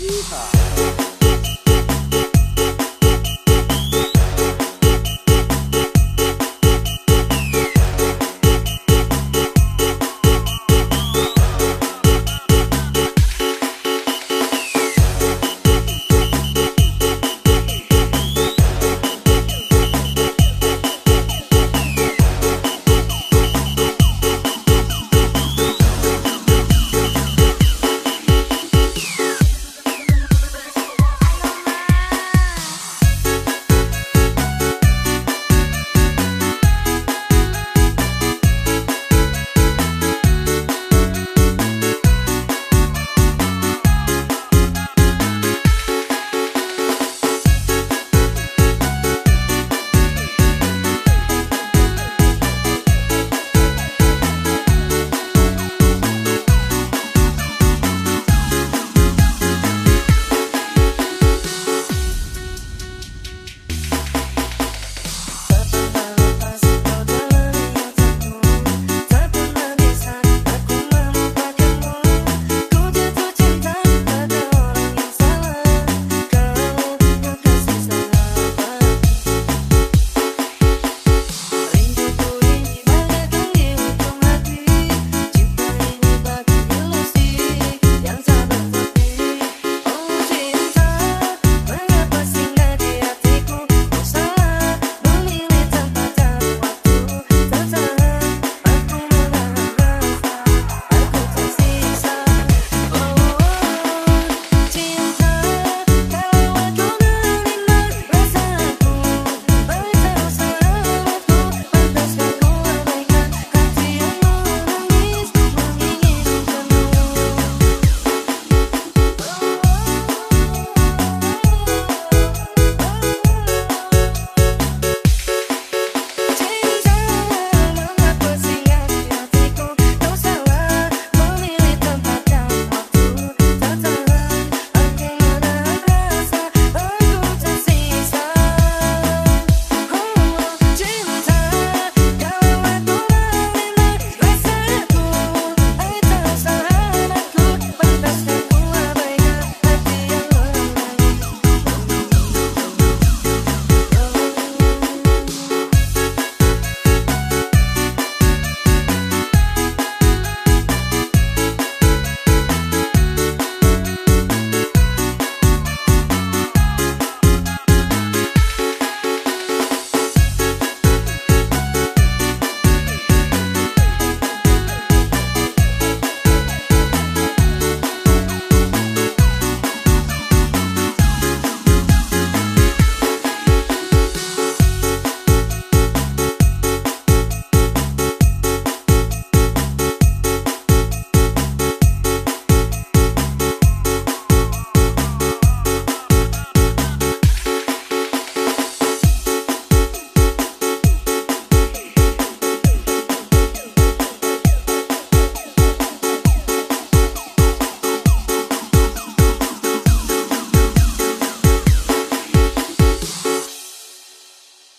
Yeehaw.